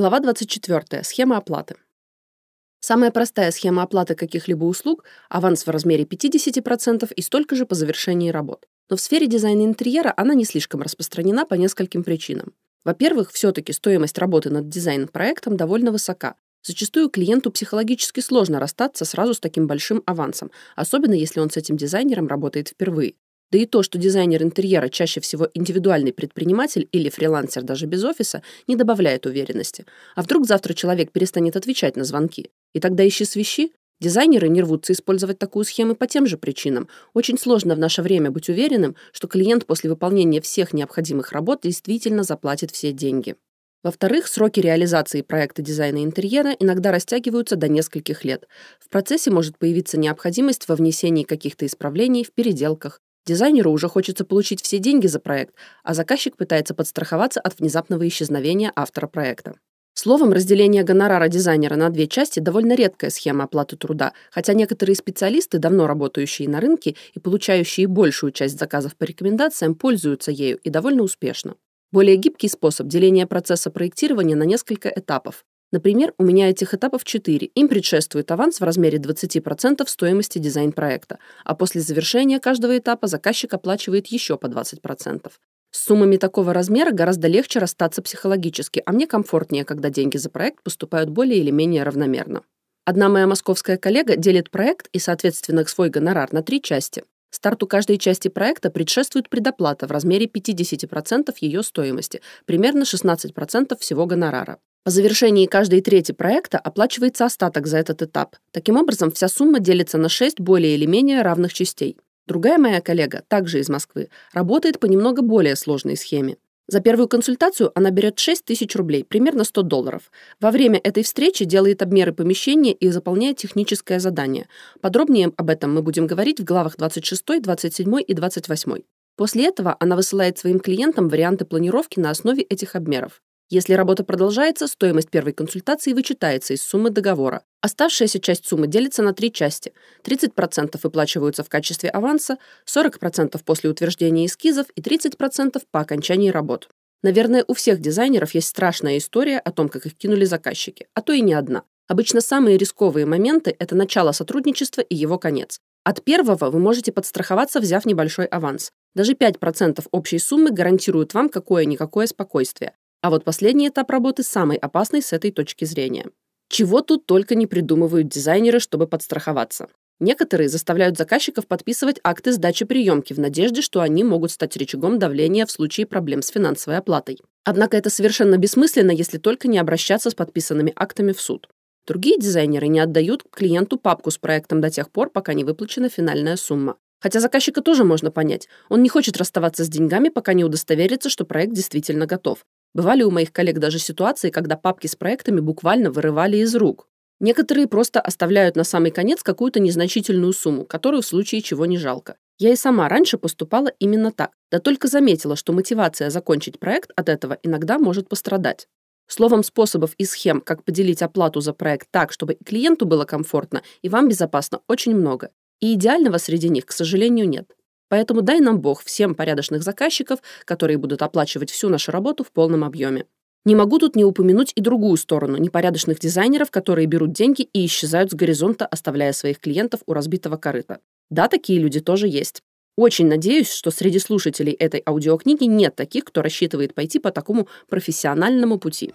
Глава 24. Схема оплаты. Самая простая схема оплаты каких-либо услуг – аванс в размере 50% и столько же по завершении работ. Но в сфере дизайна интерьера она не слишком распространена по нескольким причинам. Во-первых, все-таки стоимость работы над дизайн-проектом довольно высока. Зачастую клиенту психологически сложно расстаться сразу с таким большим авансом, особенно если он с этим дизайнером работает впервые. Да и то, что дизайнер интерьера чаще всего индивидуальный предприниматель или фрилансер даже без офиса, не добавляет уверенности. А вдруг завтра человек перестанет отвечать на звонки? И тогда ищи свищи? Дизайнеры не рвутся использовать такую схему по тем же причинам. Очень сложно в наше время быть уверенным, что клиент после выполнения всех необходимых работ действительно заплатит все деньги. Во-вторых, сроки реализации проекта дизайна интерьера иногда растягиваются до нескольких лет. В процессе может появиться необходимость во внесении каких-то исправлений в переделках, Дизайнеру уже хочется получить все деньги за проект, а заказчик пытается подстраховаться от внезапного исчезновения автора проекта. Словом, разделение гонорара дизайнера на две части – довольно редкая схема оплаты труда, хотя некоторые специалисты, давно работающие на рынке и получающие большую часть заказов по рекомендациям, пользуются ею и довольно успешно. Более гибкий способ деления процесса проектирования на несколько этапов. Например, у меня этих этапов 4. Им предшествует аванс в размере 20% стоимости дизайн-проекта, а после завершения каждого этапа заказчик оплачивает еще по 20%. С суммами такого размера гораздо легче расстаться психологически, а мне комфортнее, когда деньги за проект поступают более или менее равномерно. Одна моя московская коллега делит проект и, соответственно, свой гонорар на три части. Старту каждой части проекта предшествует предоплата в размере 50% ее стоимости, примерно 16% всего гонорара. По завершении каждой трети проекта оплачивается остаток за этот этап. Таким образом, вся сумма делится на 6 более или менее равных частей. Другая моя коллега, также из Москвы, работает по немного более сложной схеме. За первую консультацию она берет 6 тысяч рублей, примерно 100 долларов. Во время этой встречи делает обмеры помещения и заполняет техническое задание. Подробнее об этом мы будем говорить в главах 26, 27 и 28. После этого она высылает своим клиентам варианты планировки на основе этих обмеров. Если работа продолжается, стоимость первой консультации вычитается из суммы договора. Оставшаяся часть суммы делится на три части. 30% выплачиваются в качестве аванса, 40% после утверждения эскизов и 30% по окончании работ. Наверное, у всех дизайнеров есть страшная история о том, как их кинули заказчики, а то и не одна. Обычно самые рисковые моменты – это начало сотрудничества и его конец. От первого вы можете подстраховаться, взяв небольшой аванс. Даже 5% общей суммы гарантируют вам какое-никакое спокойствие. А вот последний этап работы самый опасный с этой точки зрения. Чего тут только не придумывают дизайнеры, чтобы подстраховаться. Некоторые заставляют заказчиков подписывать акты сдачи приемки в надежде, что они могут стать рычагом давления в случае проблем с финансовой оплатой. Однако это совершенно бессмысленно, если только не обращаться с подписанными актами в суд. Другие дизайнеры не отдают клиенту папку с проектом до тех пор, пока не выплачена финальная сумма. Хотя заказчика тоже можно понять. Он не хочет расставаться с деньгами, пока не удостоверится, что проект действительно готов. Бывали у моих коллег даже ситуации, когда папки с проектами буквально вырывали из рук. Некоторые просто оставляют на самый конец какую-то незначительную сумму, которую в случае чего не жалко. Я и сама раньше поступала именно так, да только заметила, что мотивация закончить проект от этого иногда может пострадать. Словом, способов и схем, как поделить оплату за проект так, чтобы и клиенту было комфортно, и вам безопасно, очень много. И идеального среди них, к сожалению, нет. Поэтому дай нам Бог всем порядочных заказчиков, которые будут оплачивать всю нашу работу в полном объеме. Не могу тут не упомянуть и другую сторону непорядочных дизайнеров, которые берут деньги и исчезают с горизонта, оставляя своих клиентов у разбитого корыта. Да, такие люди тоже есть. Очень надеюсь, что среди слушателей этой аудиокниги нет таких, кто рассчитывает пойти по такому профессиональному пути.